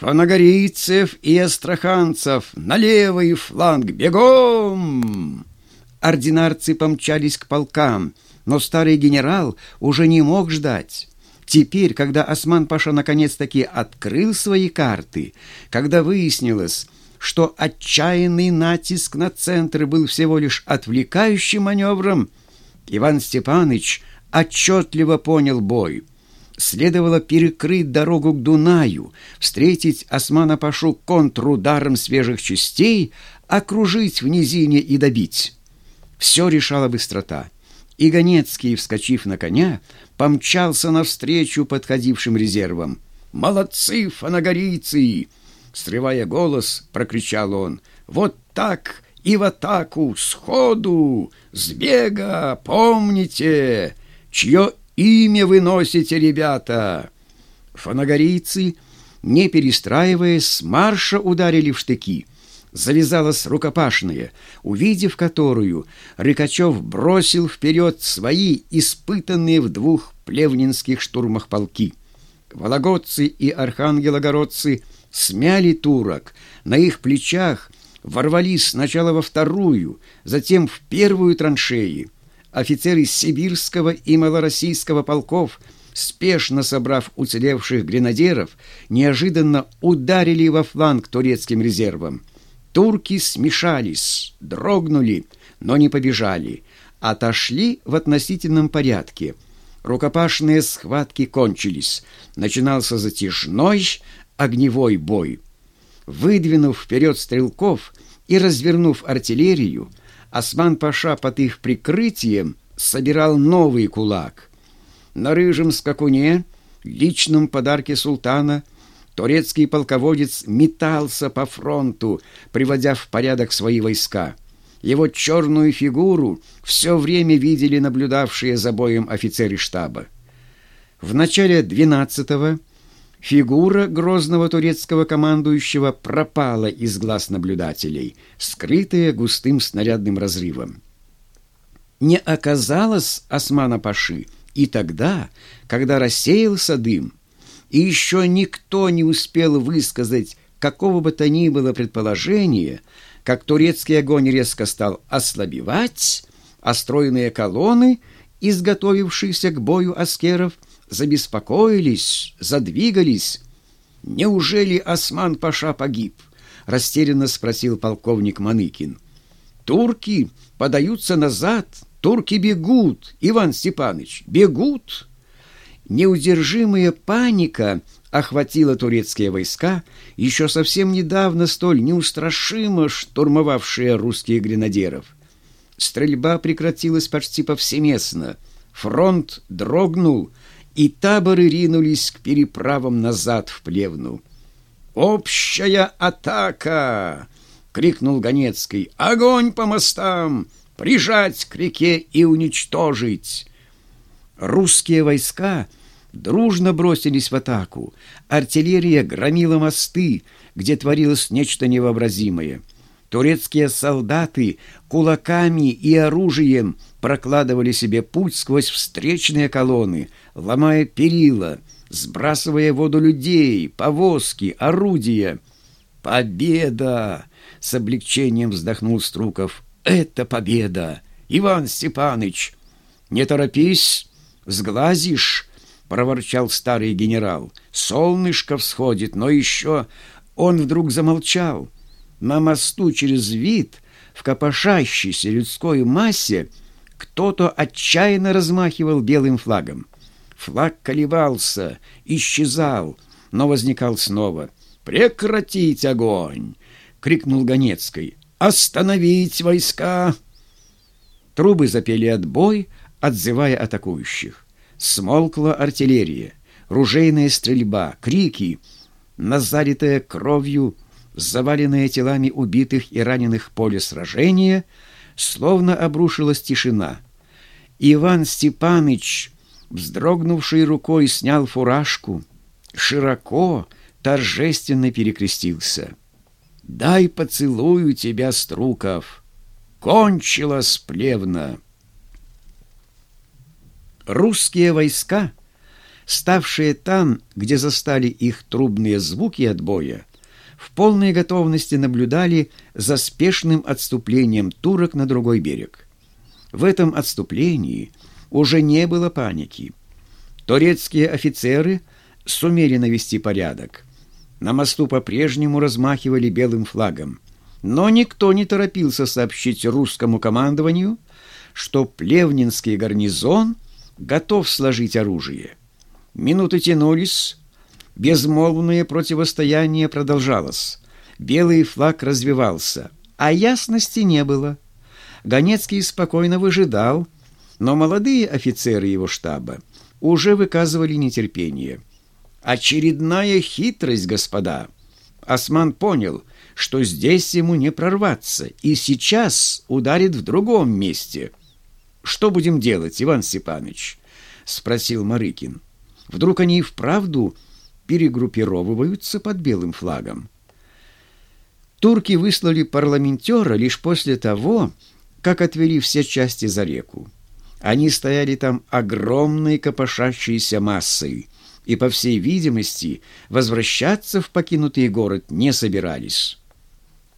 «Фанагорийцев и астраханцев на левый фланг бегом!» Ординарцы помчались к полкам, но старый генерал уже не мог ждать. Теперь, когда Осман-Паша наконец-таки открыл свои карты, когда выяснилось, что отчаянный натиск на центр был всего лишь отвлекающим маневром, Иван Степаныч отчетливо понял бой — следовало перекрыть дорогу к Дунаю, встретить Османа-Пашу контрударом свежих частей, окружить в низине и добить. Все решала быстрота. И Ганецкий, вскочив на коня, помчался навстречу подходившим резервам. «Молодцы, фанагорийцы!» Срывая голос, прокричал он. «Вот так и в атаку, сходу, с бега, помните, чье имя вы носите, ребята!» Фанагорийцы, не перестраиваясь, марша ударили в штыки. Завязалась рукопашная, увидев которую, Рыкачев бросил вперед свои испытанные в двух плевнинских штурмах полки. Вологодцы и архангелогородцы смяли турок, на их плечах ворвались сначала во вторую, затем в первую траншеи офицеры сибирского и малороссийского полков, спешно собрав уцелевших гренадеров, неожиданно ударили во фланг турецким резервам. Турки смешались, дрогнули, но не побежали, отошли в относительном порядке. Рукопашные схватки кончились. Начинался затяжной огневой бой. Выдвинув вперед стрелков и развернув артиллерию, Осман-паша под их прикрытием собирал новый кулак. На рыжем скакуне, личном подарке султана, турецкий полководец метался по фронту, приводя в порядок свои войска. Его черную фигуру все время видели наблюдавшие за боем офицеры штаба. В начале 12-го Фигура грозного турецкого командующего пропала из глаз наблюдателей, скрытая густым снарядным разрывом. Не оказалось Османа-Паши и тогда, когда рассеялся дым, и еще никто не успел высказать какого бы то ни было предположения, как турецкий огонь резко стал ослабевать, а стройные колонны, изготовившиеся к бою аскеров, забеспокоились, задвигались. «Неужели Осман-паша погиб?» — растерянно спросил полковник Маныкин. «Турки подаются назад, турки бегут, Иван Степанович, бегут!» Неудержимая паника охватила турецкие войска, еще совсем недавно столь неустрашимо штурмовавшие русских гренадеров. Стрельба прекратилась почти повсеместно. Фронт дрогнул — и таборы ринулись к переправам назад в плевну. «Общая атака!» — крикнул Ганецкий. «Огонь по мостам! Прижать к реке и уничтожить!» Русские войска дружно бросились в атаку. Артиллерия громила мосты, где творилось нечто невообразимое. Турецкие солдаты кулаками и оружием прокладывали себе путь сквозь встречные колонны, ломая перила, сбрасывая воду людей, повозки, орудия. «Победа!» — с облегчением вздохнул Струков. «Это победа! Иван Степаныч!» «Не торопись, сглазишь!» — проворчал старый генерал. «Солнышко всходит, но еще...» Он вдруг замолчал. На мосту через вид, в копошащейся людской массе, кто-то отчаянно размахивал белым флагом. Флаг колебался, исчезал, но возникал снова. «Прекратить огонь!» — крикнул Ганецкий. «Остановить войска!» Трубы запели отбой, отзывая атакующих. Смолкла артиллерия, ружейная стрельба, крики, назаритая кровью, заваленное телами убитых и раненых поле сражения, словно обрушилась тишина. Иван Степаныч, вздрогнувший рукой, снял фуражку, широко, торжественно перекрестился. «Дай поцелую тебя, Струков! Кончилась плевна!» Русские войска ставшие там, где застали их трубные звуки отбоя, в полной готовности наблюдали за спешным отступлением турок на другой берег. В этом отступлении уже не было паники. Турецкие офицеры сумели навести порядок. На мосту по-прежнему размахивали белым флагом. Но никто не торопился сообщить русскому командованию, что Плевнинский гарнизон готов сложить оружие. Минуты тянулись, безмолвное противостояние продолжалось. Белый флаг развивался, а ясности не было. Ганецкий спокойно выжидал, но молодые офицеры его штаба уже выказывали нетерпение. «Очередная хитрость, господа!» Осман понял, что здесь ему не прорваться, и сейчас ударит в другом месте. «Что будем делать, Иван Степанович?» — спросил Марыкин. «Вдруг они и вправду перегруппировываются под белым флагом?» Турки выслали парламентера лишь после того, как отвели все части за реку. Они стояли там огромной копошащейся массой и, по всей видимости, возвращаться в покинутый город не собирались.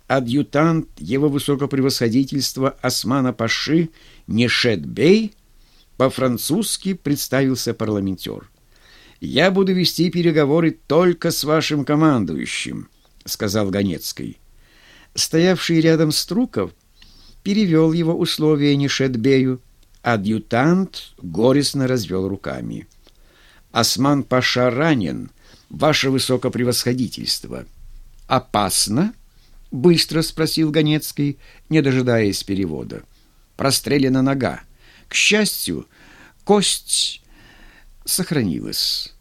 Адъютант его высокопревосходительства Османа Паши Нешет Бей по-французски представился парламентер. «Я буду вести переговоры только с вашим командующим», — сказал Ганецкий. Стоявший рядом Струков перевел его условия Нешетбею, Адъютант горестно развел руками. «Осман Паша ранен, ваше высокопревосходительство». «Опасно?» — быстро спросил Ганецкий, не дожидаясь перевода. «Прострелена нога. К счастью, кость сохранилась.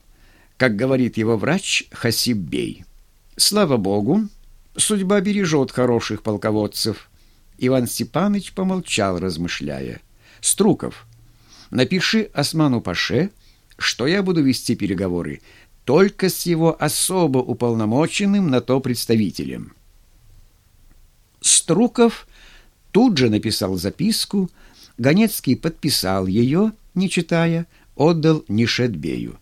Как говорит его врач Хасиб Бей. Слава богу, судьба бережет хороших полководцев». Иван Степаныч помолчал, размышляя. Струков, напиши Осману Паше, что я буду вести переговоры только с его особо уполномоченным на то представителем. Струков тут же написал записку, Ганецкий подписал ее, не читая, отдал Нишетбею.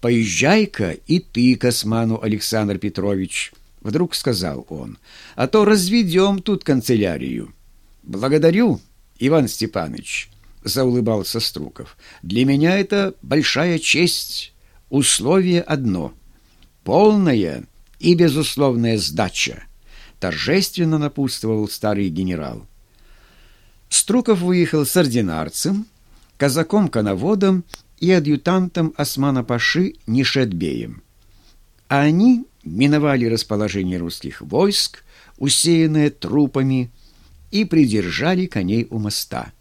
«Поезжай-ка и ты к Осману, Александр Петрович», — вдруг сказал он, — «а то разведем тут канцелярию». «Благодарю, Иван Степанович», — заулыбался Струков. «Для меня это большая честь. Условие одно — полная и безусловная сдача», — торжественно напутствовал старый генерал. Струков выехал с ординарцем, казаком-коноводом и адъютантом Османа-Паши Нишетбеем. А они миновали расположение русских войск, усеянное трупами, и придержали коней у моста.